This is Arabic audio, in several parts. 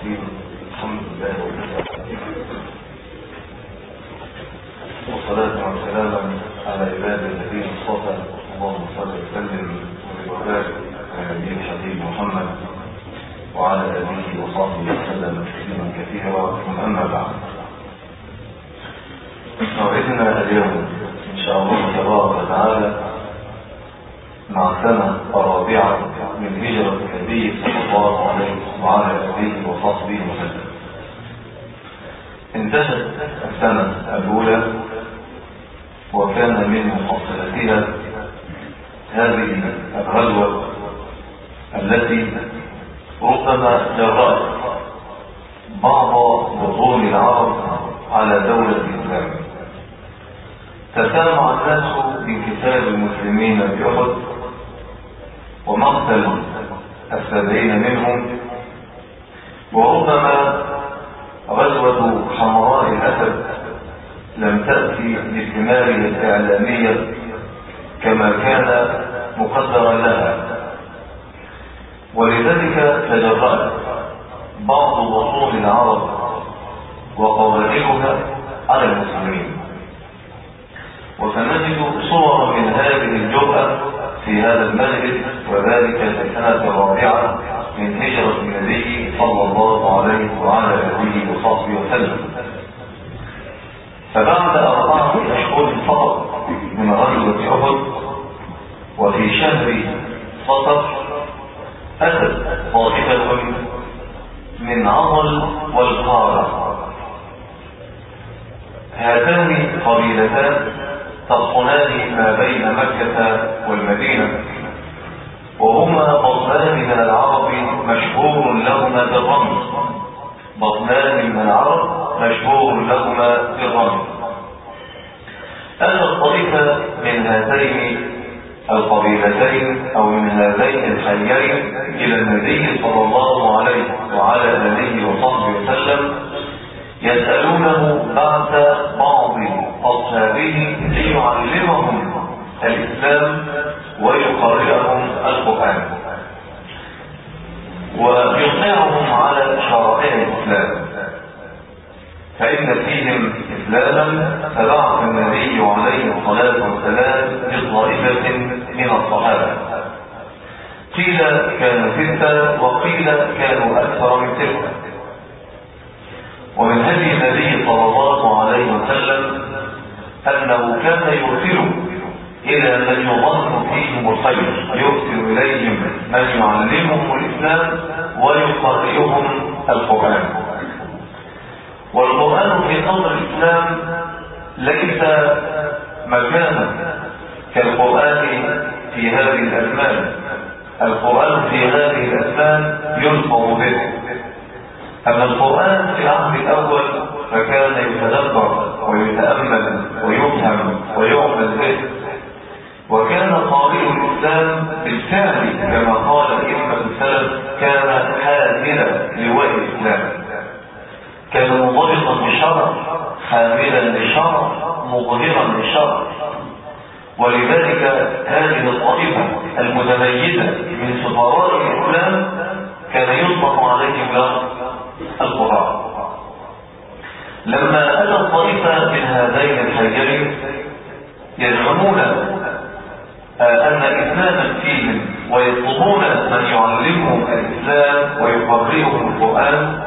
الرحيم الحمد لله والصلاة والسلام على عباد الذين اصطفى اللهم صل وسلم وبارك على نبينا الحبيب محمد وعلى آله وصحبه وسلم تسليما كثيرا ثم أما بعد موعدنا اليوم إن شاء الله تبارك وتعالى مع السنة الرابعة من هجرة النبي صلى الله عليه وعلى آله وصحبه وسلم انتهت السنة الأولى وكان من محصلتها هذه الغزوة التي ربما جرأت بعض بطون العرب على دولة الإسلام تسامع الناس بانكسار المسلمين بأحد ومقتل السابعين منهم وربما غزوة حمراء الأسد لم تأتي بثمارها الإعلامية كما كان مقدرا لها ولذلك تجرأت بعض بطون العرب وقبائلها على المسلمين وسنجد صورا من هذه الجرأة في هذا المجلس وذلك في السنة الرابعة من هجرة النبي صلى الله عليه وعلى آله وصحبه وسلم. فبعد أربعة أشهر فقط من غزوة أحد وفي شهر صفر أتت طائفة من عضل والقارة. هاتان قبيلتان تطحنان ما بين مكة والمدينة. وهما بطنان من العرب مشهور لهما بالرمز. بطنان من العرب مشهور لهما بالرمز. أن الطريقة من هاتين القبيلتين أو من هذين الحيين إلى النبي صلى الله عليه وعلى آله وصحبه وسلم يسألونه بعد أصحابه ليعلمهم الإسلام ويقرئهم القرآن ويقنعهم على شرائع الإسلام. فإن فيهم إسلاما فبعث النبي عليه الصلاة والسلام بطائفة من الصحابة. قيل كانوا ستة وقيل كانوا أكثر من ستة. ومن هدي النبي صلى الله عليه وسلم أنه كان يرسل إلى من يظن فيهم الخير يرسل إليهم من يعلمهم الإسلام ويقرئهم القرآن. والقرآن في صدر الإسلام ليس مكانا كالقرآن في هذه الأزمان. القرآن في هذه الأزمان يلفظ به. أما القرآن في العهد الأول فكان يتدبر. ويتأمل ويفهم ويعمل به. وكان قارئ الإسلام بالفعل كما قال إمة السلف كان حاملا لواء الإسلام. كان منضبطا بشرع حاملا لشرع مظهرا لشرع. ولذلك هذه الطائفة المتميزة من سفراء الإسلام كان يطلق عليهم لفظ القرآن. لما أتى الطائفة من هذين الحيين يزعمون أن إسلاما فيهم ويطلبون من يعلمهم الإسلام ويقرئهم القرآن.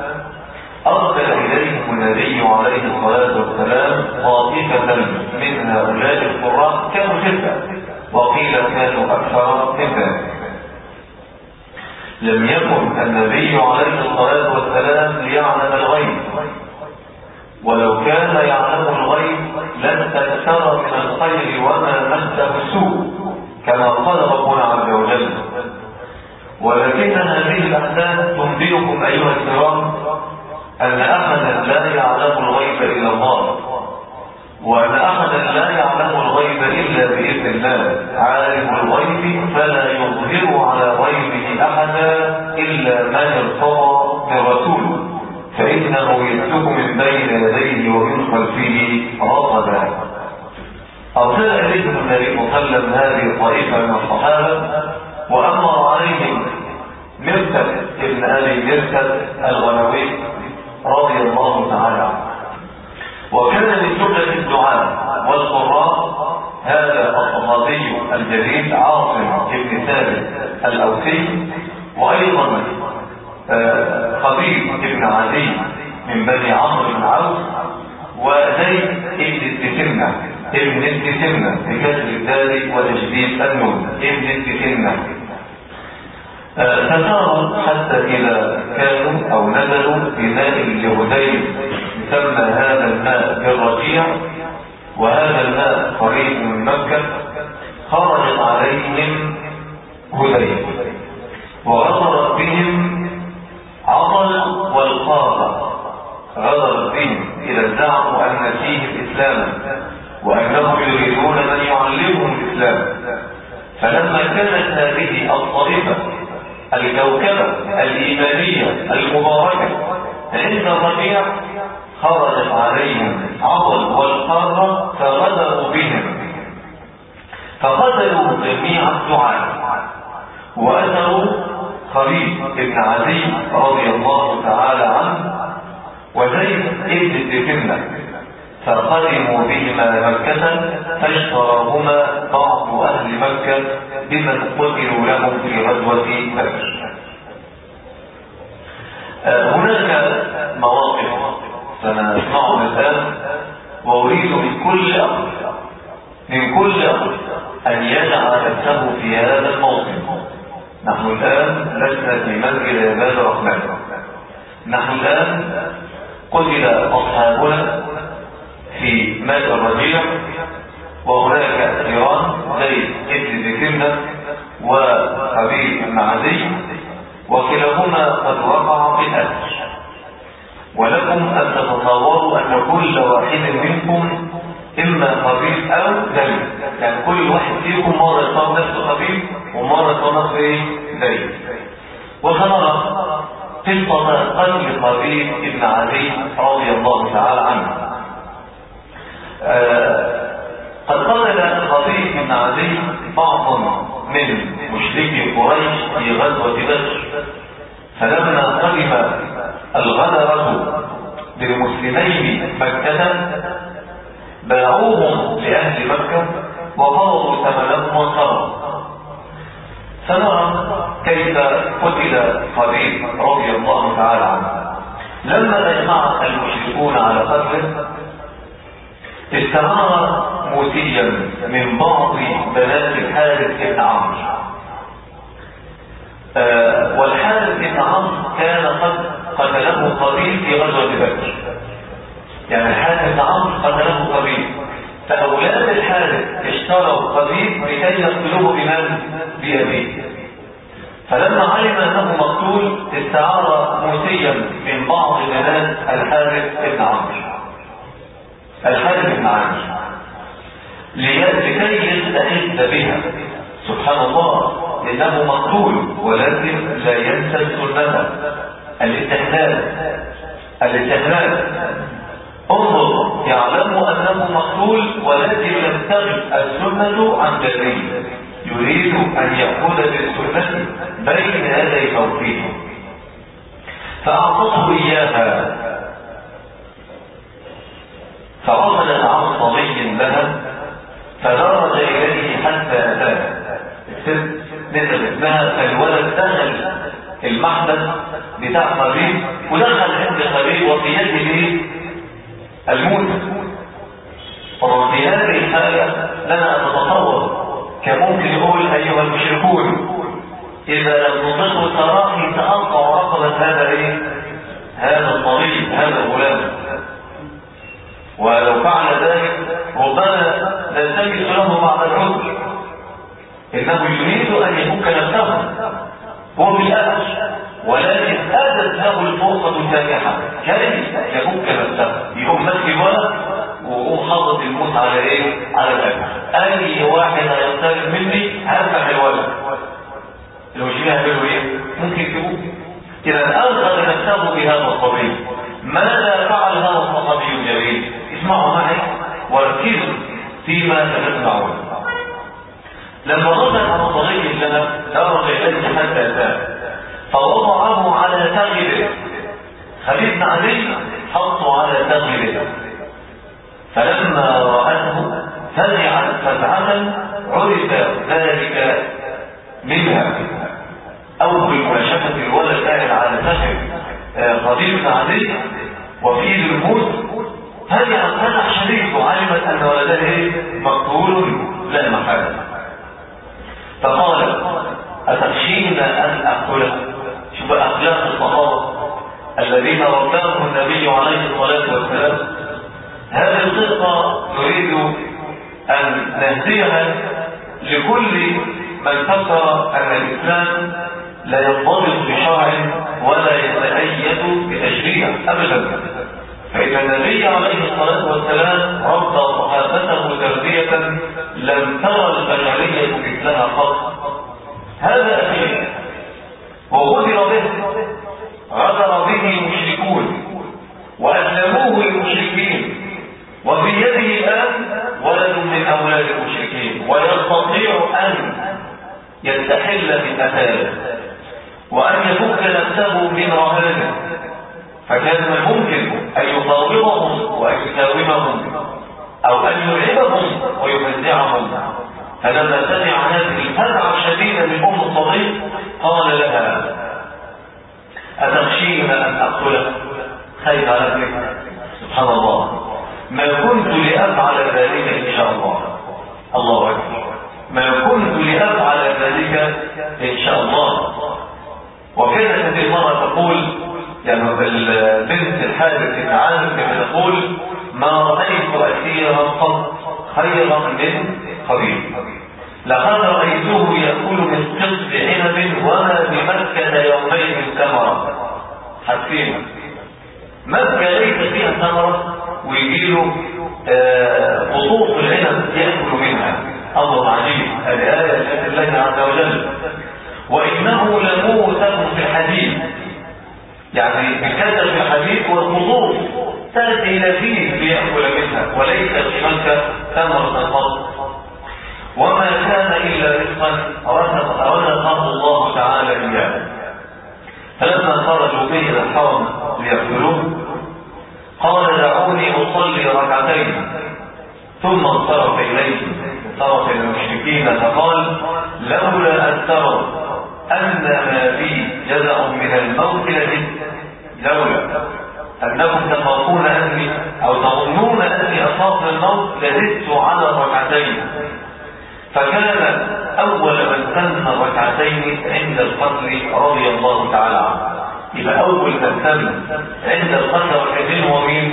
أرسل إليهم النبي عليه الصلاة والسلام طائفة من هؤلاء القراء كانوا ستة وقيل كانوا أكثر من ذلك لم يكن النبي عليه الصلاة والسلام ليعلم الغيب. ولو كان يعلم الغيب لن تكثر من الخير وما مسه السوء كما قال ربنا عز وجل. ولكن هذه الأحداث تنبئكم أيها الكرام أن أحدا لا يعلم الغيب إلا الله وأن أحدا لا يعلم الغيب إلا بإذن الله. عالم الغيب فلا يظهر على غيبه أحدا إلا من ارتضى من رسوله. فإنه يسلك من بين يديه ومن خلفه رصدا أرسل إليهم النبي صلى الله عليه وسلم هذه الطائفة من الصحابة وأمر عليهم مرتب ابن أبي مرثد الغنوي رضي الله تعالى عنه. وكان من جمله الدعاء والقراء هذا الصحابي الجليل عاصم بن ثابت الأوسي وأيضا آه، خبيب بن عدي من بني عمرو بن عوف وزيد ابن الدسمة ابن الدسمة بكسر الدال وتجديد النون ابن الدسمة فساروا حتى إذا كانوا أو نزلوا في ماء اليهودين يسمى هذا الماء بالرجيع وهذا الماء قريب من مكة خرجت عليهم هدين وغفرت بهم عضل والقارة غدرت بهم إذا زعموا أن فيهم إسلاما وأنهم يريدون من يعلمهم الإسلام. فلما كانت هذه الطائفة الكوكبة الإيمانية المباركة عند الربيع خرجت عليهم عضل والقارة فغدروا بهم. فقتلوا جميع الدعاء وأتوا خليل بن علي رضي الله تعالى عنه وزيد ابن الدكنة فقدموا بهما مكة فاشتراهما بعض أهل مكة بمن قتلوا لهم في غزوة بدر. آه، هناك مواقف سنسمعها الآن وأريد من كل أمر من كل أمر أن يجعل نفسه في هذا الموطن نحن الآن لسنا في منزل عباد الرحمن. نحن الآن قتل أصحابنا في ماء الرجيع وهناك إيران زي ابن ذكرنا وحبيب عدي وكلاهما قد وقع في الأسر ولكم أن تتصوروا أن كل واحد منكم إما خبيث أو دليل يعني كل واحد فيكم مرة يصاب نفسه خبيث؟ ومرة نفسه إيه دليل وسنرى قصة قتل خبيث ابن علي رضي الله تعالى عنه. آه قد قتل خبيث بن علي بعضا من مشركي قريش في غزوة بدر. فلما قدم الغدرة بالمسلمين مكة باعوهم لأهل مكة وقرضوا ثمنهم وانصروا سنرى كيف قتل خبيب رضي الله تعالى عنه. لما أجمع المشركون على قتله استعار موتيا من بعض بنات الحارث بن عمرو. آه والحارث بن عمرو كان قد قتله قبيل في غزوة بدر. يعني الحارث بن عمرو قتله قبيل. فاولاد الحارث اشتروا قبيل لكي يقتلوه بمن بابيه فلما علم أنه مقتول استعار موسيا من بعض بنات الحارث بن عمرو الحارث بن عمرو لكي يستعد بها. سبحان الله لأنه مقتول ولكن لا ينسى السنة. الاستحلال. الاستحلال. انظر يعلم أنه مقتول ولكن لم تغب السنة عن جريه يريد أن يأخذ بالسنة بين يدي موته فأعطته إياها. فوصل العرض طويل لها. فدرج إليه حتى أتاه. الست نزلت لها فالولد دخل المحدث بتاع خبيب ودخل عند خبيب وفي يده الموت طبعا في هذه الحالة لنا أن نتصور كان ممكن يقول أيها المشركون إذا لم تطلقوا تراخي تأقع رقبة هذا إيه؟ هذا الطبيب هذا الغلام. ولو فعل ذلك ربما نلتمس له بعد العذر. إنه يريد أن يفك نفسه. هو بالأسف ولكن أدت له الفرصة سانحة كيف يفك نفسه. يقوم ماسك ولد ويقوم حاطط الموت على إيه؟ على الأكل. أي واحد هيقترب مني هفتح الولد. المشكلة هيعملوا إيه؟ ممكن يجيبوه إذا ألقى نفسه بهذا الطبيب. ماذا فعل هذا الصحابي الجليل؟ اسمعوا معي. وركزوا فيما ستسمعون لما عن طريق الله درج اليه حتى اتاه فوضعه على تغله خليل بن علي حطه على تغله فلما رأته فزعت فزعة عرف ذلك منها. أول ما شافت الولد قاعد على فخذ خليل بن علي وفي الموت هذه فتح شديد وعلمت أن ولدها مقتول؟ لا محاله فقال أتخشين أن اقتله شوف أخلاق الصحابة الذين رباهم النبي عليه الصلاة والسلام. هذه القصة نريد أن نهديها لكل من فكر أن الإسلام لا ينضبط بشرع ولا يتأيد بتشريع ابدا. فإن النبي عليه الصلاة والسلام ربى صحابته تربية لم ترى البشرية مثلها قط هذا أخير وغدر به غدر به المشركون وأسلموه المشركين وفي يده الآن ولد من أولاد المشركين ويستطيع أن يستحل من أثاره وأن يفك نفسه من رهانه فكان من الممكن أن يطاوضهم وأن يساومهم أو أن يلعبهم ويفزعهم فلما سمع هذه الفزعة الشديدة من أم الصديق قال لها أتخشين أن أقتله خير لك سبحان الله ما كنت لأفعل ذلك إن شاء الله الله أكبر ما كنت لأفعل ذلك إن شاء الله وكانت هذه المرأة تقول يعني البنت الحارث بن عامر كانت تقول ما رأيت أسيرا قط خيرا من خبيب لقد رأيته يأكل من قطف عنب وما بمكة يومين ثمرة حسينا مكة ليس فيها ثمرة ويجيله قطوف آه العنب يأكل منها أمر عجيب هذه آية الله عز وجل وإنه لموتم في الحديد يعني بكثرة في الحديد والخضوف تأتي إلى فيه ليأكل منها وليس مكة ثمرة قط وما كان إلا رزقا رزقه الله تعالى إياه. فلما خرجوا به إلى الحرم ليقتلوه قال دعوني أصلي ركعتين. ثم انصرف إليه. انصرف إلى المشركين فقال لولا أن تروا أن ما بي جزع من الموت لزدت لولا أنكم تخافون أني أو تظنون أني أخاف الموت لزدت على ركعتين فكان أول من تم ركعتين عند القتل رضي الله تعالى عنه يبقى أول من تم عند القتل ركعتين هو مين؟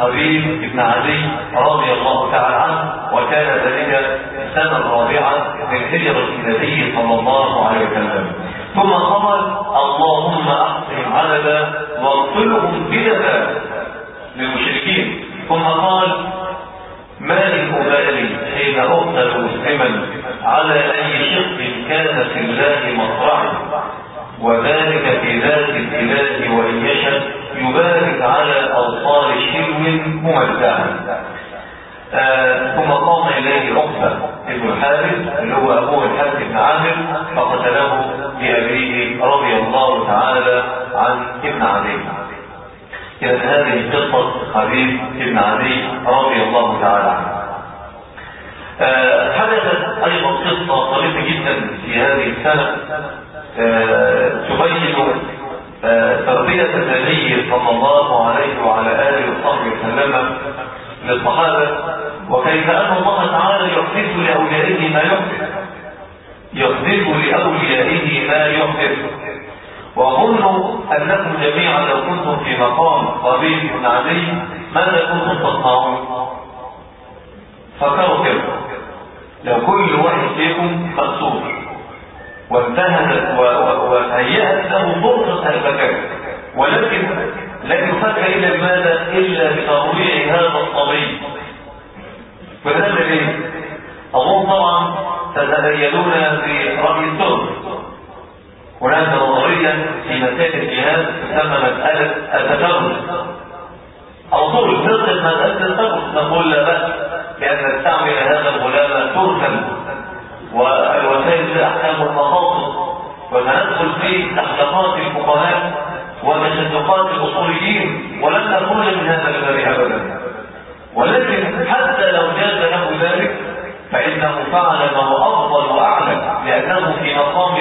خبيب بن عدي رضي الله تعالى عنه وكان ذلك السنة الرابعة من هجرة النبي صلى الله عليه وسلم. ثم قال اللهم أحسن عددا واغفرهم بلدا للمشركين. ثم قال ما لي أبالي حين أقتل مسلما على أي شق كان في الله مصرعي وذلك في ذات الإله وإن يشاء يبارك على أوصال شلو ممتعا. آه ثم قام إليه عقبة. ابن الحارث اللي هو أبوه الحارث بن عامر فقتله بأبيه رضي الله تعالى عن ابن عدي إذا هذه قصة حبيب ابن عدي رضي الله تعالى عنه. آه حدثت أيضا قصة طريفة جدا في هذه السنة. آه تبين تربية النبي صلى الله عليه وعلى آله وصحبه وسلم للصحابة. وكيف أن الله تعالى يحدث لأوليائه ما يحدث يحدث لأوليائه ما يحدث وأظن أنكم جميعا لو كنتم في مقام قبيل علي ماذا كنتم تصنعون فكروا كده لو كل واحد فيكم مقصود وانتهت وهيأت له فرصة الفكاك ولكن لن يفك إلا ماذا؟ إلا بترويع هذا الصبي وهذا ليه أظن طبعا تتبينون في رأي السر هناك نظرية في مسائل الجهاد تسمى مسألة التفرد أو طول نقصد مسألة التفرد نقول لا بأس بأن نستعمل هذا الغلام تركا. والوسائل أحكام المقاصد وسندخل في محلقات الفقهاء وتشدقات الأصوليين. ولن نخرج من هذا الباب ابدا. ولكن حتى لو جاز له ذلك فإنه فعل ما هو افضل واعلى لأنه في مقام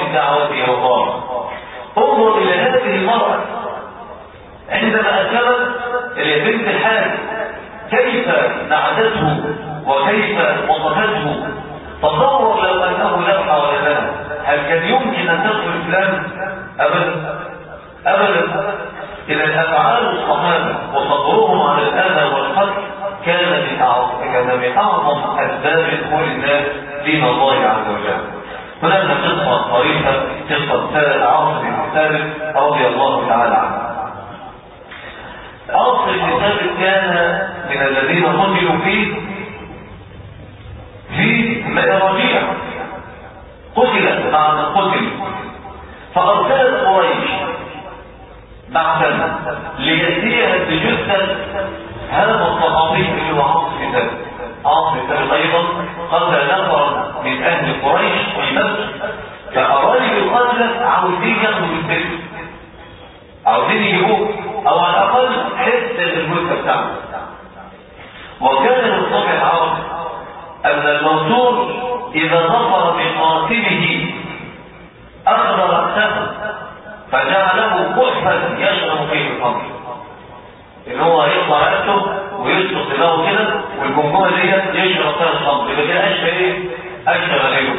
إلى الله انظر إلى هذه المرأة. عندما اسلمت إلى بنت الحارث كيف نعدته وكيف وصفته تصور لو أنه لمح ولدنا هل كان يمكن أن تدخل الإسلام؟ ابدا. ابدا. إذا الأفعال الصحابة وصبرهم على الأذى والقتل كان من اعظم كان من اعظم أسباب دخول الناس دين الله عز وجل. هناك قصة طريفه قصة عاصم بن ثابت رضي الله تعالى عنه. عاصم بن ثابت كان من الذين قتلوا فيه في رجيع قتل بعد قتل. فأرسلت قريش بعثا ليأتيها بجثة هذا الصحابي اللي هو عاصم بن ثابت عاصم بن ثابت أيضا قتل نفرا من أهل قريش في مصر فأراد القتلة عاوزين ياخدوا السجن عاوزين يجيبوه. أو على الأقل حتة الجثة بتاعته وكان من طبع العرب أن المنصور إذا ظفر بقاتله أخذ رأسه فجعله كحفا يشرب فيه الخمر إن هو يقطع رأسه ويسقط دماغه كده والجمجمة يشرب فيها الخمر يبقى كده أشبه إيه؟ أشبه غيره.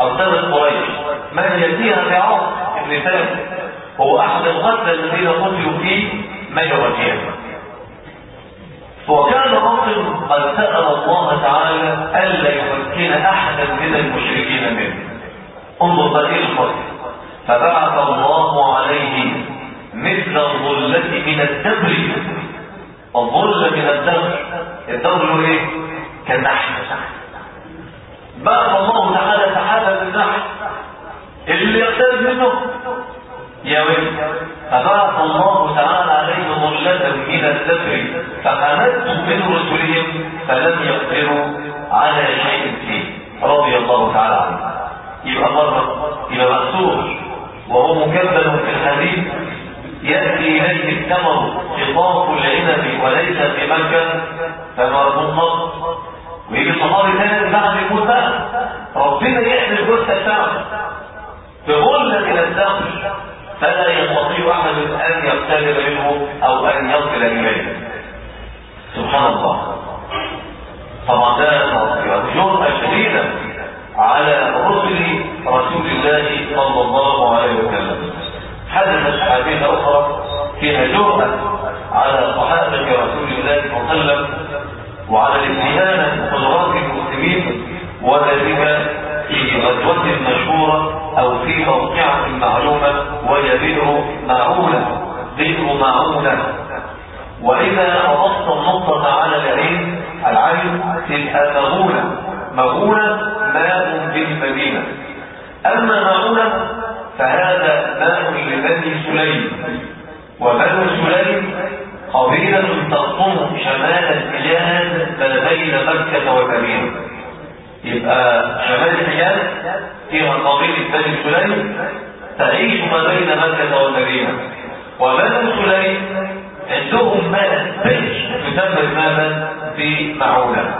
أرسلت قريش. من يأتيها بعوض ابن ثابت هو أحد القتلى الذين قتلوا في مجرى وكان رجل قد سأل الله تعالى ألا يمكن أحدا من المشركين منه. انظر هذه الخطر فبعث الله عليه مثل الظلة من الدبر. الظل من الدبر. الدبر إيه؟ كالنحل بعث الله تعالى سحابة النحل اللي يقترب منه يا ويل فبعث الله تعالى عليه ظلة من الدبر فحمدت من رسلهم فلم يقدروا على شيء فيه. رضي الله تعالى عنه. يبقى مرة يبقى مأسور وهو مكبل في الحديث. يأتي إليه الثمر خطاف العنب وليس في مكة. فما منقض ويجي صحابي ثاني بعد يموت بقى ربنا يحمي الجثة بتاعته بغلة من الدم فلا يستطيع أحد أن يقترب منه أو أن يصل إليه. سبحان الله. طبعا ده جرأة شديدة على رسل رسول الله صلى الله عليه وسلم. حدثت حديث أخرى فيها جرأة على صحابة رسول الله صلى الله عليه وسلم وعلى الاتهام بقدرات المسلمين وذلك في غزوة مشهورة أو في موقعة معلومة وهي بئر معونة بئر معونة. وإذا ربطت النقطة على العين العين تبقى مغونة مغونة ماء بالمدينة. أما معونة فهذا ماء لبني سليم. وبنو سليم قبيلة تقطن شمال الحجاز ما بين مكة والمدينة يبقى شمال الحجاز فيها قبيلة بني سليم تعيش ما بين مكة والمدينة وبنو سليم عندهم ماء بيش يسمى ماذا بمعونة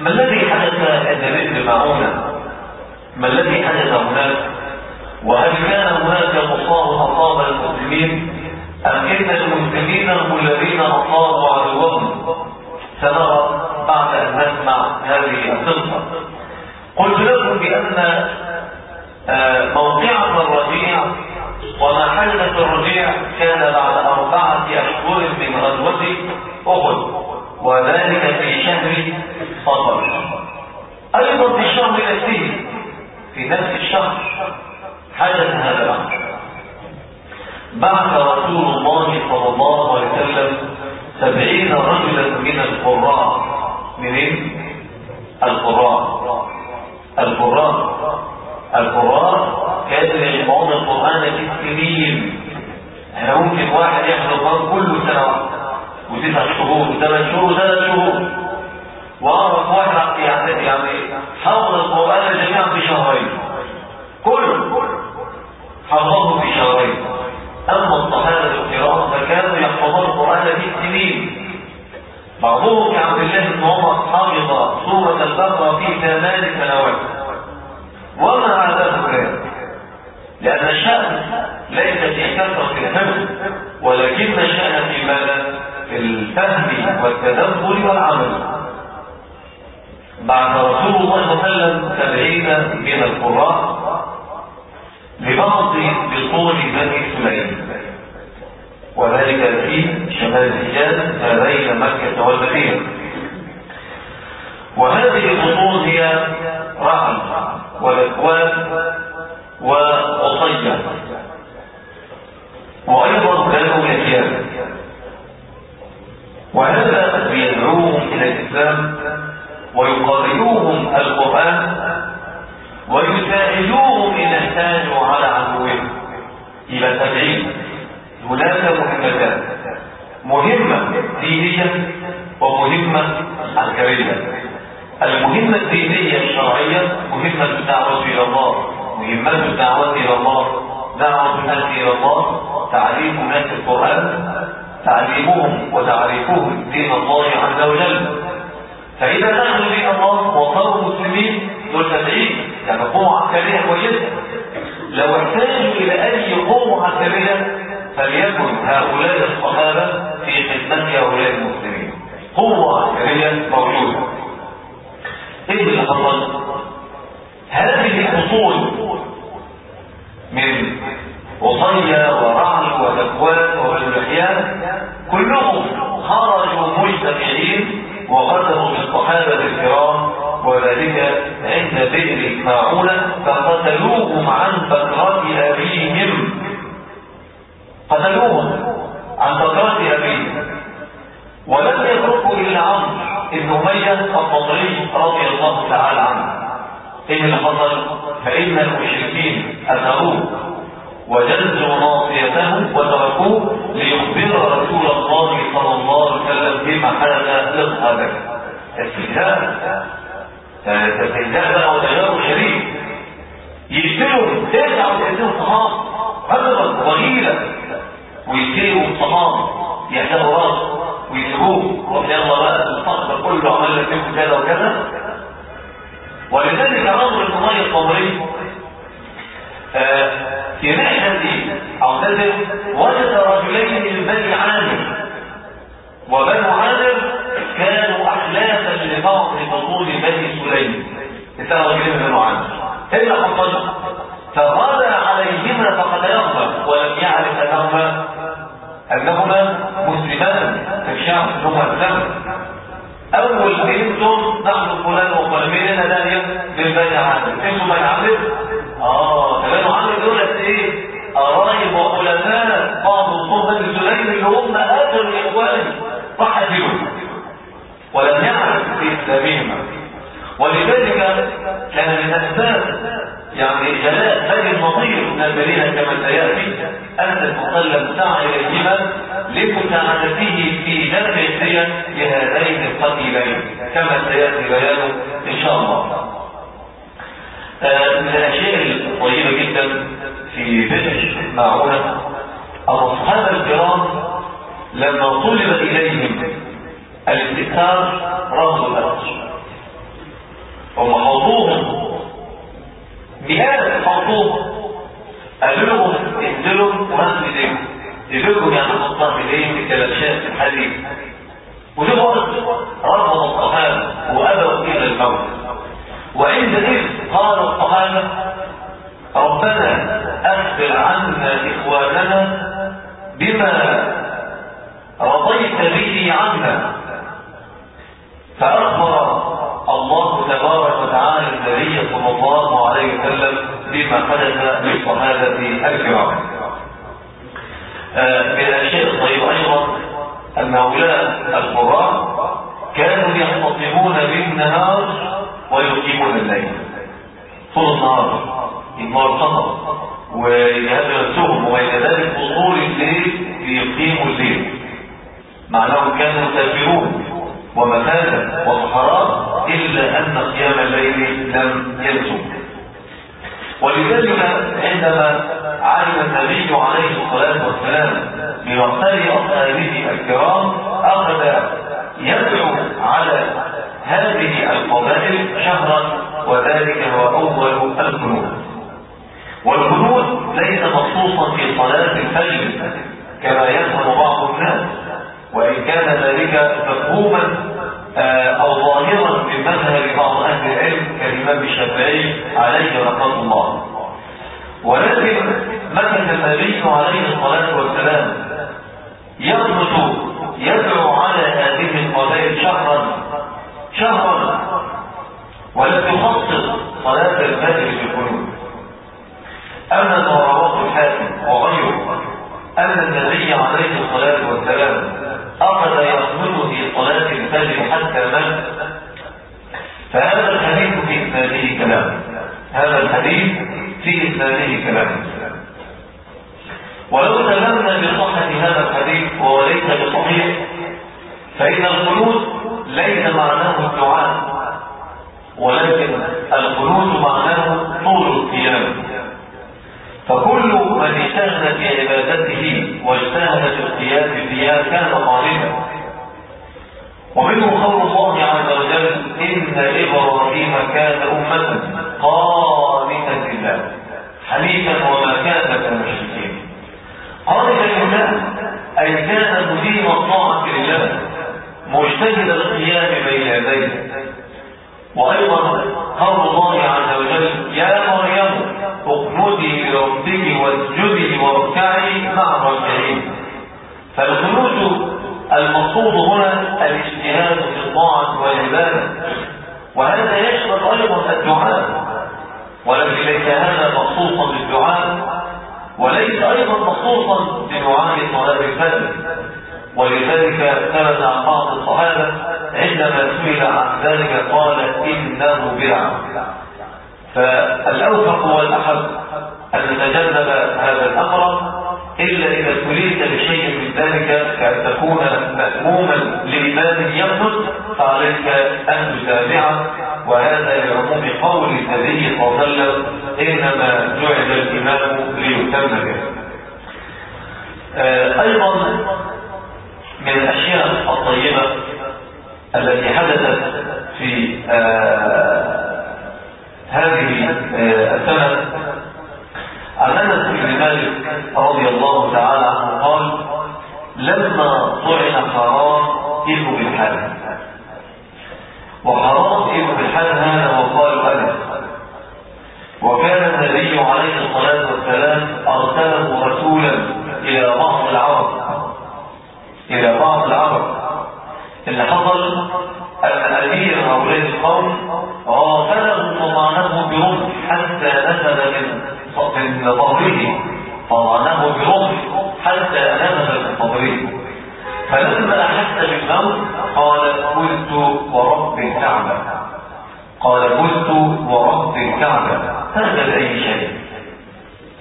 ما الذي حدث عند مثل معونة؟ ما الذي حدث هناك؟ وهل كان هناك مصاب أصاب المسلمين؟ أم إن المسلمين هم الذين أصابوا عدوهم. سنرى بعد أن نسمع هذه القصة قلت لكم بأن موقعة الرجيع وما حدث الرجيع كان بعد أربعة أشهر من غزوة أحد وذلك في شهر صفر. أيضا في شهر نفسه في نفس الشهر حدث هذا الأمر بعث رسول الله صلى الله عليه وسلم سبعين رجلا من القراء. منين؟ القراء. القراء. القراء كانوا يجمعون القرآن في السنين إحنا ممكن واحد يحفظ القرآن كله سنة واحدة. وتسع شهور وثمان شهور وثلاث شهور. وأعرف واحد يعني يعني حفظ القرآن جميعا في شهرين. كله. حفظه في شهرين. أما الصحابة الكرام فكانوا يحفظون القرآن في سنين بعضهم كعبد الله بن عمر حفظ سورة البقرة في ثمان سنوات وما عداه ذلك لأن الشأن ليس في كثرة الحفظ ولكن الشأن في ماذا؟ في الفهم والتدبر والعمل. بعد رسول الله صلى الله عليه وسلم سبعين من القراء لبعض بطول بني سليم وذلك في شمال الحجاز ما بين مكة والمدينة. وهذه البطول هي رعل والأكوان وعصية وأيضا كانوا يتيان وهذا بيدعوهم إلى الإسلام ويقرئوهم القرآن ويساعدوهم إن احتاجوا على عدوهم. إلى تدعيم هناك مهمتان مهمة دينية ومهمة عسكرية. المهمة الدينية الشرعية مهمة الدعوة إلى الله. مهمة الدعوة إلى الله. دعوة الناس إلى الله. تعليم الناس القرآن. تعليمهم وتعريفهم دين الله عز وجل. فإذا دخلوا دين الله وصاروا مسلمين تدعيم يعني قوة عسكرية كويسة. لو احتاجوا إلى أي قوة عسكرية فليكن هؤلاء الصحابة في خدمة هؤلاء المسلمين. قوة عسكرية موجودة. إيه اللي حصل؟ هذه الأصول من وصية ورعل وذكوان وبالمحيان كلهم خرجوا مجتمعين وقتلوا بالصحابة الكرام. وذلك ماعونة فقتلوهم عن بكرة أبيهم. قتلوهم عن بكرة أبيهم. ولم يتركوا إلا عمرو ابن أمية الطبري رضي الله تعالى عنه. اللي حصل؟ فإن المشركين أثروه وجزوا ناصيته وتركوه ليخبر رسول الله صلى الله عليه وسلم بما حدث للصحابه استهزاء. استهزاء بقى وتجارب شديد يقتلوا تسعة وتسعين صحاب هجرا وغيلة ويسيروا الصحاب يحتاجوا راسه ويسيبوه. وفي الله بقى المستقبل كله عمل لك كذا وكذا. ولذلك أمر المميز الطبري في رحلة عودته وجد رجلين من بني عامر وبنو عامر كانوا أحلافا لبعض بني سليم. رجلين من عامر إلا حصل فغدا عليهما فقتلهما ولم يعرف أنهما أنهما مسلمان. في الشعب ثم الزمن أول بنتم نحن فلان وفلان من هنا دانية من بني عامر أنتم بني عامر آه كمان عامر دولت إيه؟ قرايب وخلفاء بعض الصوم بني سليم اللي هم قتلوا إخواني. فحسبوا ولم يعرف في إسلامهما. ولذلك كان من أسباب يعني جلاء بني النظير من المدينة كما سيأتي أن المسلم سعى إليهما لمساعدته في دفع الدية لهذين القتيلين كما سيأتي بيانه إن شاء الله. من الأشياء الطيبه جدا في بئر معونه اصحاب الكرام لما طلب إليهم الاستئثار رفضوا الاجر هم حوضوهم مئات حوضوهم قالوا لهم انزلوا ونزلوا ايديكم ايديكم يعني في الايه في الكلاشات في الحديد وليه رفض الصحابه وأبوا إلى الموت. وعندئذ قال الصحابة ربنا أخبر عنا إخواننا بما رضيت به عنا. فأخبر الله تبارك وتعالى النبي صلى الله عليه وسلم بما حدث للصحابة الكرام من الأشياء الطيبة أيضا أن هؤلاء القراء كانوا يختصمون بالنهار ويقيمون الليل. طول النهار يقيموا القمر ويهدوا نفسهم وبين ذلك وصول الليل ليقيموا الليل. معناهم كانوا مسافرون ومفادا وصحراء إلا أن قيام الليل لم يلزم ولذلك عندما علم النبي عليه الصلاة والسلام بمقتل أصحابه الكرام أخذ يدعو على هذه القبائل شهرا وذلك هو أول القنوت. والقنوت ليس مخصوصا في صلاة الفجر كما يفهم بعض الناس وإن كان ذلك مفهوما آه، أو ظاهرا من مذهب بعض أهل العلم كالإمام الشافعي عليه رحمة الله. ولكن مكث النبي عليه الصلاة والسلام يخرج يدعو على هذه القبائل شهرا؟ شهرا. ولم يخصص صلاة الفجر في القنوت أما ما الحاكم وغيره أن النبي عليه الصلاة والسلام أخذ يخرج في صلاة الفجر حتى مات فهذا الحديث في إسناده كلام هذا الحديث في إسناده كلام. ولو سلمنا بصحة هذا الحديث وهو ليس بصحيح فإن القنوت ليس معناه الدعاء ولكن القنوت معناه طول القيام. فكل من اجتهد في عبادته واجتهد في القيام فيها كان طالبا ومنه قول الله عز وجل إن إبراهيم كان أمة لله حنيفا وما كان من المشركين. قانتا لله أي كان مدين الطاعة لله مجتهد القيام بين يديه. وأيضا قول الله عز وجل يا مريم اقندي لربك واسجدي واركعي مع الراكعين. فالخروج المقصود هنا الاجتهاد في الطاعة والعبادة. وهذا يشمل أيضا الدعاء. ولكن ليس هذا مخصوصا بالدعاء وليس أيضا مخصوصا بدعاء صلاة الفجر. ولذلك ثبت عن بعض الصحابة عندما سئل عن ذلك قال إنه بدعة فالأوفق والأحب أن نتجنب هذا الأمر إلا إذا ابتليت بشيء من ذلك كأن تكون مأموما لإمام يقصد فعليك أن تتابعه وهذا لعموم قول النبي صلى الله عليه وسلم إنما جعل الإمام ليتم به. آه، أيضا من الأشياء الطيبة التي حدثت في آه هذه آه السنة. عن أنس بن مالك رضي الله تعالى عنه قال لما طعن حرام ابن بالحال وحرام ابن هذا هو قال أنس وكان النبي عليه الصلاة والسلام أرسله رسولا إلى بعض العرب. إلى بعض العرب. اللي حصل أن أمير هؤلاء القوم غافله فطعنه برمح حتى نزل من ظهره. فطعنه برمح حتى نزل من ظهره. فلما أحس بالموت قال قلت ورب الكعبة. قال قلت ورب الكعبة. هذا بأي شيء.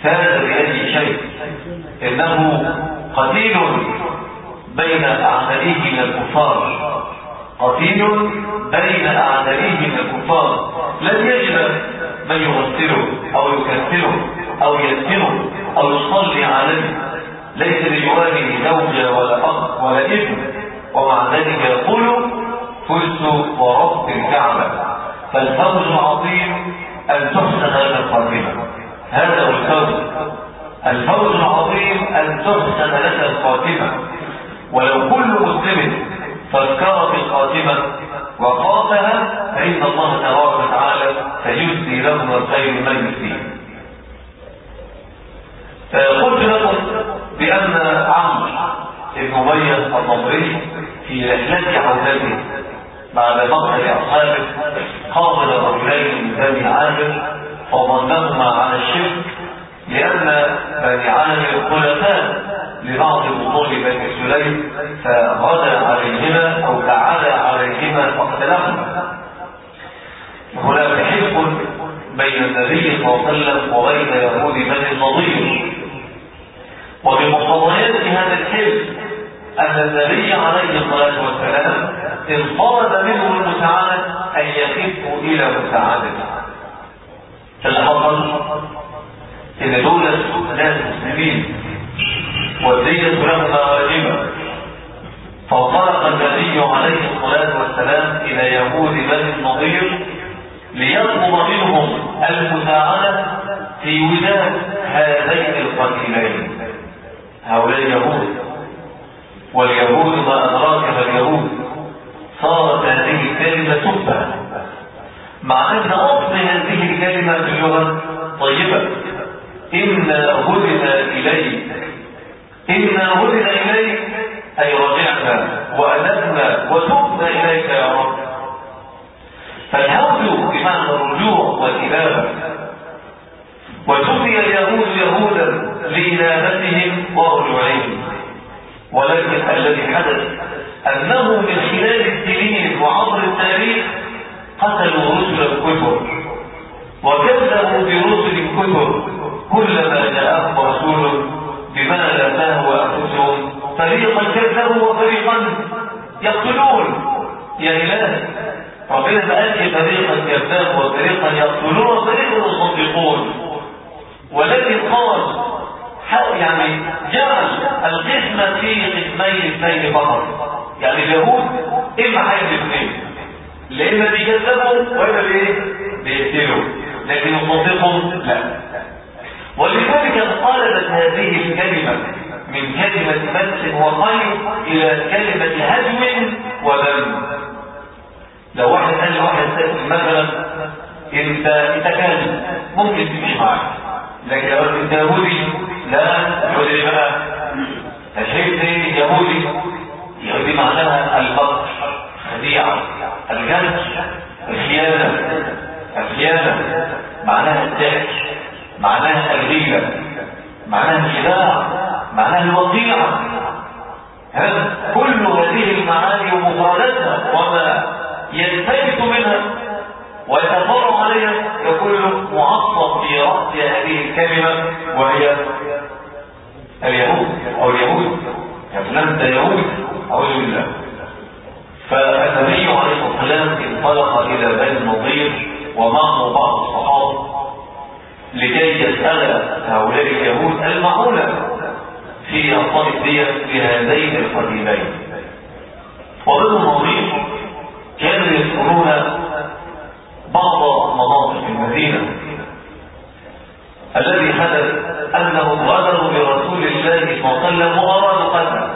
هذا بأي شيء. إنه قتيل بين أعدائه من الكفار. قتيل بين أعدائه من الكفار. لن يجد من يغسله أو يكسره أو يسكنه أو يصلي عليه. ليس بجواره زوجة ولا أخ ولا ابن ومع ذلك يقول فزت ورب الكعبة فالفوز العظيم أن تحسن هذا الخاتمة هذا هو الفوز الفوز العظيم أن تحسن لك الخاتمة ولو كل مسلم فكر في الخاتمة وقاتها فإن الله تبارك وتعالى سيجزي لهم الخير ما يجزيه قلت لكم بأن عمرو بن أمية النصري في رحلة عودته بعد مقتل أصحابه قابل رجلين من بني عامر فظنهما على الشرك لأن بني عامر خلفاء لبعض بطول بني سليم فغدا عليهما أو تعالى عليهما فقتلهما هناك حلف بين النبي صلى الله عليه وسلم وبين يهود بني النضير وبمقتضيات هذا الحلف أن النبي عليه الصلاة والسلام انطرد منه المساعدة أن يخفوا إلى مساعدته فاللي حصل إن دول ناس مسلمين والدية لهم واجبة فانطلق النبي عليه الصلاة والسلام إلى يهود بني النضير ليطلب منهم المساعدة في وداد هذين القتيلين هؤلاء اليهود. واليهود ما أدراك ما اليهود صارت هذه الكلمة سبة مع أن أصل هذه الكلمة في اللغة طيبة إنا هدنا إليك. إنا هدنا إليك أي رجعنا وأنبنا وتبنا إليك يا رب. فالهود بمعنى الرجوع والإنابة وسمي اليهود يهودا لإنابتهم ورجوعهم ولكن الذي حدث أنه من خلال السنين وعبر التاريخ قتلوا رسل الكفر وكذبوا برسل الكفر كلما جاءهم رسول بما لا تهوى أنفسهم. فريقا كذبوا وفريقا يقتلون. يا إله ربنا بأتي فريقا كذاب وفريقا يقتلون وفريقا يصدقون. يعني جعل القسمة في قسمين اثنين فقط يعني اليهود إما حاجة الاثنين لا اما بيكذبوا واما بايه بيقتلوا لكن يصدقهم لا. ولذلك انقلبت هذه الكلمة من كلمة بس وخير إلى كلمة هدم وذم لو واحد قال لواحد مثلا انت انت كاذب ممكن تمشي معاك لكن لو انت يهودي لا يهودي بقى. تشهد يهودي يهودي معناها البطر خديعة الجنس الخيانة الخيانة معناها الضحك معناها الغيبة معناها الخداع معناها الوقيعة كل هذه المعاني ومفرداتها وما يلتفت منها ويتفرع عليها يكون معصب في رأس هذه الكلمة وهي اليهود أو اليهود يا فلان ده يهود أعوذ بالله فالنبي عليه الصلاة والسلام انطلق إلى بني النضير ومعه بعض الصحابة لكي يسأل هؤلاء اليهود المعونة في أعطاء الدية لهذين القتيلين وبنو النضير كانوا يذكرون بعض مناطق المدينة. الذي حدث أنهم غدروا برسول الله صلى الله عليه وسلم وأرادوا قتله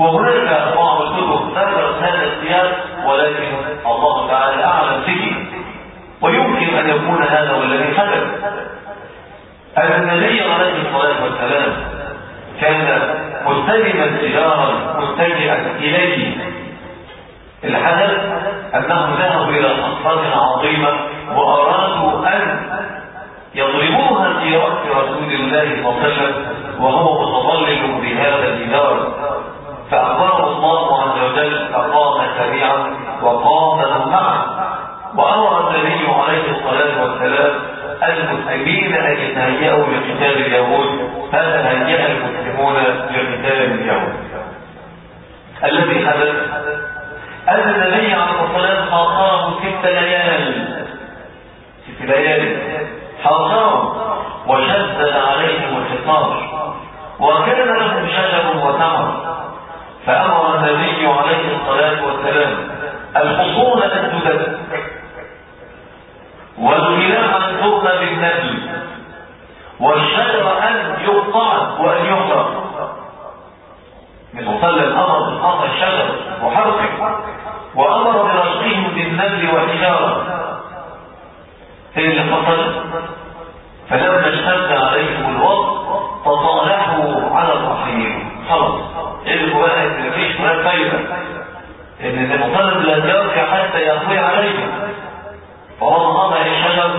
وهناك بعض الكتب ذكرت هذا السياق ولكن الله تعالى أعلم به ويمكن أن يكون هذا هو الذي حدث. أن النبي عليه الصلاة والسلام كان مستلما سجارا متجئا إليه. الحدث أنهم ذهبوا إلى صخرة عظيمة وأرادوا أن يضربوها في رأس رسول الله صلى الله عليه وسلم وهو متظلل بهذا الجدار وجل فقام سريعا وقام معه وأمر النبي عليه الصلاة والسلام المسلمين أن يتهيأوا لقتال اليهود فتهيأ المسلمون لقتال اليهود. الذي حدث أن النبي عليه الصلاة حاصرهم ست ليال ست ليال حاصرهم وشدد عليهم الحصار وكان لهم شجر وثمر فأمر النبي عليه الصلاة والسلام. الحصون أن تدد والغلاء أن بالنبي. والشجر أن يقطع وأن يحرق صلى الأمر بقطع الشجر وحرقه. وأمر برشقهم بالنبل والحجارة. هي اللي فلما اشتد عليهم الوقت تصالحوا على الرحيم خلاص عرفوا بقى هناك فايده إن المطلب لا يرجع حتى يقضي عليهم فهو قطع الشجر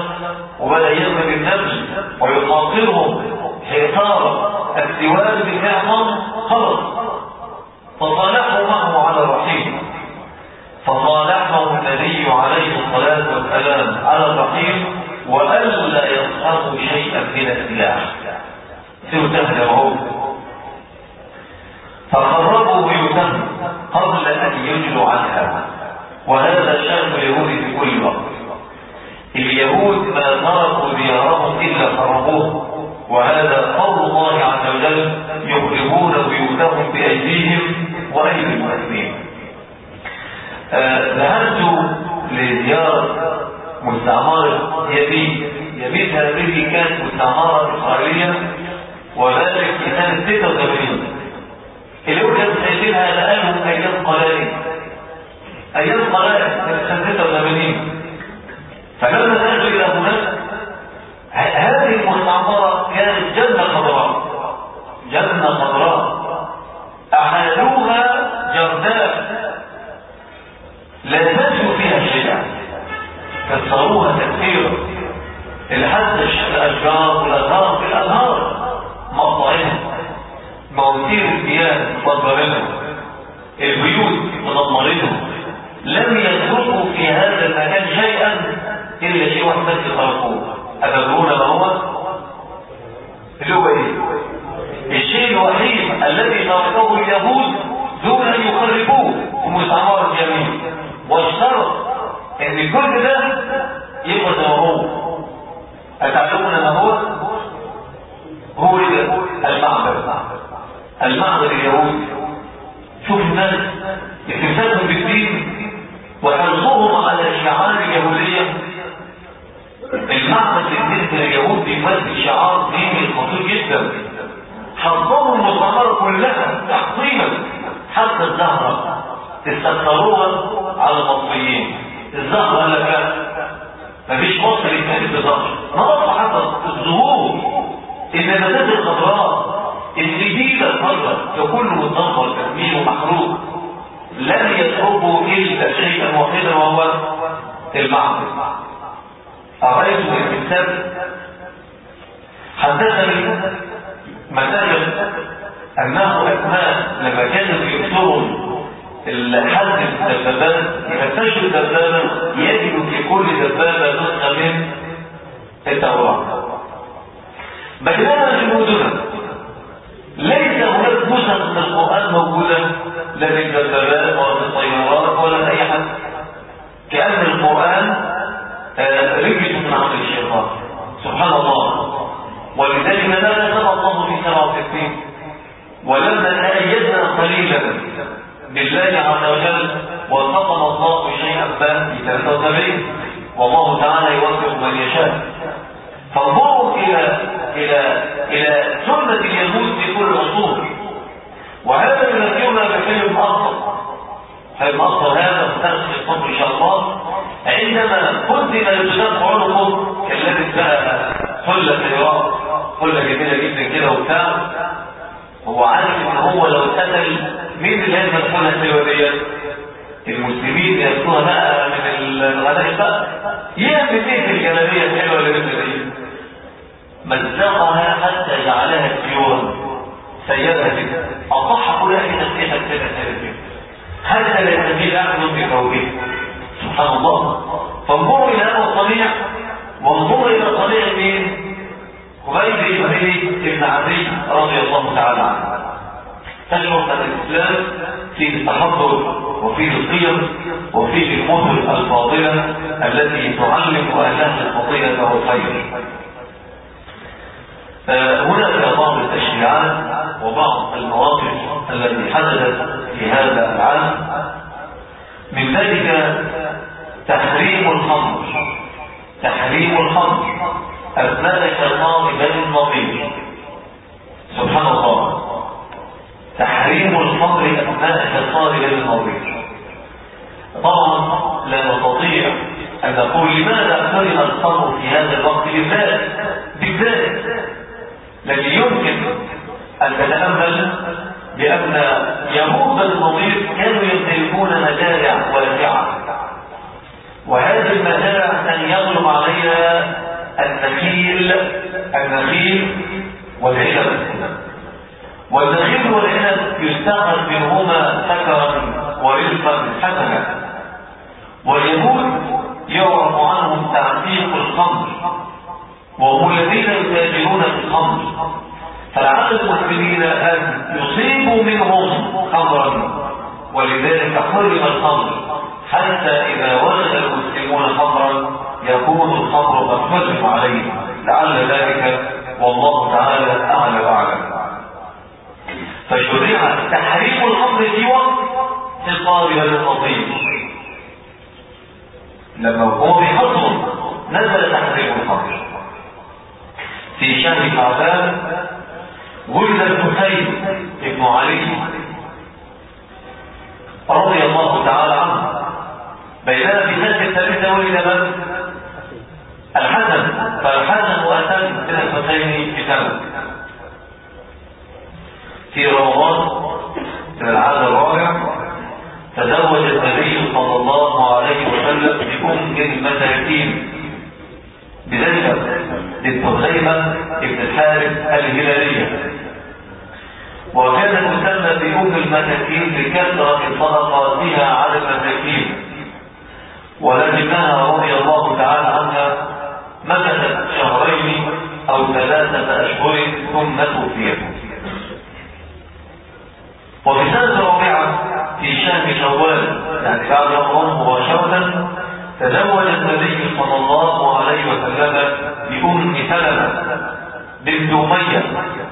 وبدأ يرمي بالنبل ويقاطرهم حصار السواد بالمعصم خلص فصالحوا معه على الرحيم فصالحهم النبي عليه الصلاة والسلام على الرحيم وألا يصحبوا شيئا من السلاح. سيروا سهل وهو بيوتهم قبل أن يجلوا عنها. وهذا شأن اليهود في كل وقت. اليهود ما تركوا ديارهم إلا خربوه وهذا قول الله عز وجل يخربون بيوتهم بأيديهم وأيدي المسلمين. آه، ذهبت لزيارة مستعمرة يمين. يمين هذه كانت مستعمرة إسرائيلية وذلك في سنة 86 اللي هو كانت سايبينها لقالهم أيام قلائل أيام قلائل كانت سنة 86 فلما ذهبوا إلى هناك هذه المستعمرة كانت جنة خضراء جنة خضراء أحالوها جرداء لا تجد فيها شيئا كسروها تكثيرا الحدش الأشجار والأنهار في الأنهار مقطعين مواسير المياه مضربينهم البيوت مدمرينهم لم يتركوا في هذا المكان شيئا إلا شيء واحد بس تركوه أتدرون ما هو؟ اللي هو إيه؟ الشيء الوحيد الذي تركه اليهود دون أن يخربوه هم استعمار اليمين واشترط ان كل ده يبقى زي ما هو أتعلمون ما هو؟ هو إيه المعبد المعبد اليهودي شوف الناس استمساكهم بالدين وحرصهم على الشعار اليهودية المعبد بالنسبة لليهود بيمثل شعار ديني خطير جدا حطموا المظاهرة كلها تحطيما حتى الزهرة استكثروها على المصريين الزهرة قال لك لا مفيش مصري يتكلم بزهر نقص حتى الظهور النباتات الخضراء الجديدة الخضراء ككل متدمر تكميل ومحروق. لم يتركوا إلا شيئا واحدا وهو المعبد أرأيت الكتاب حدثني مثلا أنه أثناء لما كانوا يكتبوا الحد الدبابات يفتشوا الدبابة يجدوا في كل دبابة نسخة من التوراة. بينما جنودنا ليس هناك نسخ من القرآن موجودة لا في الدبابات ولا في الطيارات ولا في أي حد. كأن القرآن رجل من عمل الشيطان. سبحان الله. ولذلك ماذا نسب الله في 67 ولما تأيدنا قليلا. بالله عز وجل وفقنا الله شيئا ما في 73 والله تعالى يوفق من يشاء. فانظروا إلى إلى إلى سنة اليهود في كل العصور وهذا يذكرنا بحلم اخر حلم اخر هذا في الصبر إن شاء الله. عندما قدم للجداد عنقه كان لابس بقى حله سيارات حله جميله جدا كده وبتاع هو عارف إن هو لو اتقتل مين اللي هيلبس الحله السيارات ديت؟ المسلمين ياخدوها بقى من الغلاء بقى. يعمل إيه في الجلابيه الحلوه اللي لابسها دي مزقها حتى جعلها سيورا سيدها كده اصح كلها كده كده كده كده حتى لا احد في كوكبه سبحان الله. فانظروا إلى هذا الصنيع وانظروا إلى صنيع مين؟ خبيب بن ابن رضي الله تعالى عنه. تشعر ان الإسلام فيه التحضر وفيه القيم وفيه المثل الفاضلة التي تعلم اهلها الفضيله والخير هناك بعض التشريعات وبعض المواقف التي حدثت في هذا العام من ذلك تحريم الخمر تحريم الخمر أثناء شيطان بني النظير سبحان الله. تحريم الخمر أثناء بني النظير طبعا لا نستطيع أن نقول لماذا حرم الخمر في هذا الوقت بالذات بالذات لكن يمكن أن تتأمل بأن يهود النظير كانوا يمتلكون مزارع واسعة وهذه المزارع كان يغلب عليها النخيل النخيل والعنب والنخيل والعنب يستخرج منهما سكرا ورزقا حسنا. واليهود يعرف عنهم تعتيق الخمر وهم الذين يتاجرون في الخمر. فلعل المسلمين أن يصيبوا منهم خمرا ولذلك حرم الخمر. حتى إذا وجد المسلمون خمرا يكون الخمر قد حرم عليهم. لعل ذلك والله تعالى أعلى وأعلم. فشرع تحريم الخمر في وقت القابل للنظير لما هو بحصر نزل تحريم الخمر في شهر شعبان ولد الحسين ابن علي رضي الله تعالى عنه بينما في سنة الثالثة ولد من؟ الحسن فالحسن وأتم من الحسين بسنة في رمضان من العام الرابع تزوج النبي صلى الله عليه وسلم بأم المساكين بزينب بنت خزيمة بن الحارث الهلالية. وكانت تسمى بأم المساكين لكثرة صدقاتها على المساكين. ولكنها رضي الله تعالى عنها مكثت شهرين أو ثلاثة أشهر ثم توفيت. وفي سنة رابعة في شهر شوال يعني بعد رمضان مباشرة تزوج النبي صلى الله عليه وسلم بأم سلمة بنت أمية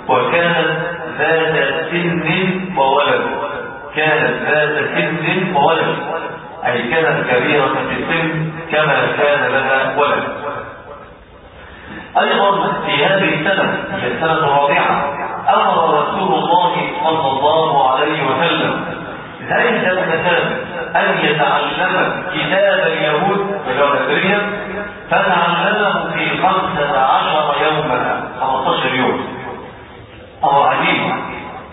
وكانت ذات سن وولد. كانت ذات سن وولد. أي كانت كبيرة في السن كما كان لها ولد. أيضا في هذه السنة في السنة الرابعة. أمر رسول الله صلى الله عليه وسلم. بن ثابت أن يتعلم كتاب اليهود باللغة العبرية فتعلمه في خمسة عشر يوما 15 يوم. أمر عجيب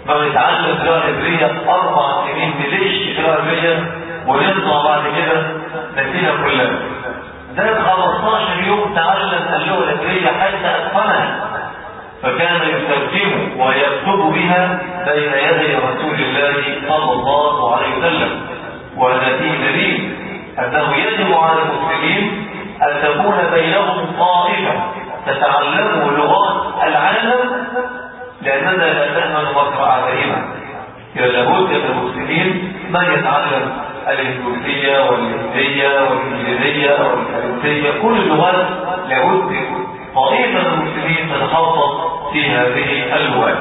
ما يتعلم باللغة العبرية أربع سنين بليش باللغة العبرية ونطلع بعد كده نسينا كلها. ده 15 يوم تعلم اللغة العبرية حتى أتقنها. فكان يترجم ويكتب بها بين يدي رسول الله صلى الله عليه وسلم. وهذا فيه دليل أنه يجب على المسلمين أن تكون بينهم طائفة تتعلم لغات العالم لأننا لا نامن اعدائنا إذا لابد للمسلمين من يتعلم الهندوسيه والهنديه والإنجليزية والفرنسيه كل اللغات لابد طائفه المسلمين تتخصص في هذه اللغات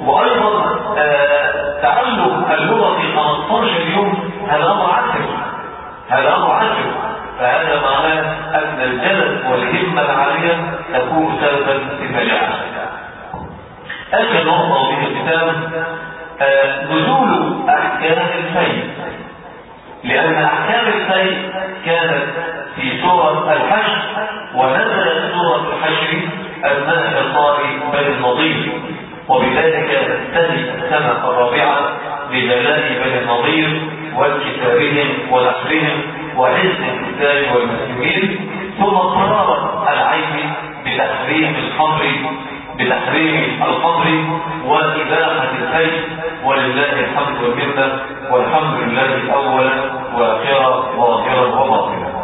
وأيضا آه تعلم اللغة في 15 يوم هذا أمر عسر هذا أمر عسر فهذا معناه أن الجلد والهمة العالية تكون سببا في النجاح. اخر نقطة في الكتاب آه نزول أحكام الفيل لأن أحكام الفيل كانت في سوره الحشر ونزلت سوره الحشر أثناء حصار بني النضير. وبذلك تنتهي السنة الرابعة لجلاء بني النضير وانكسارهم ونحرهم وعز الإسلام والمسلمين ثم قرارت العين بتحريم الخمر بتحريم الخمر وإباحة الخير ولله الحمد والمنة والحمد لله أولا وآخرا وظاهرا وباطنا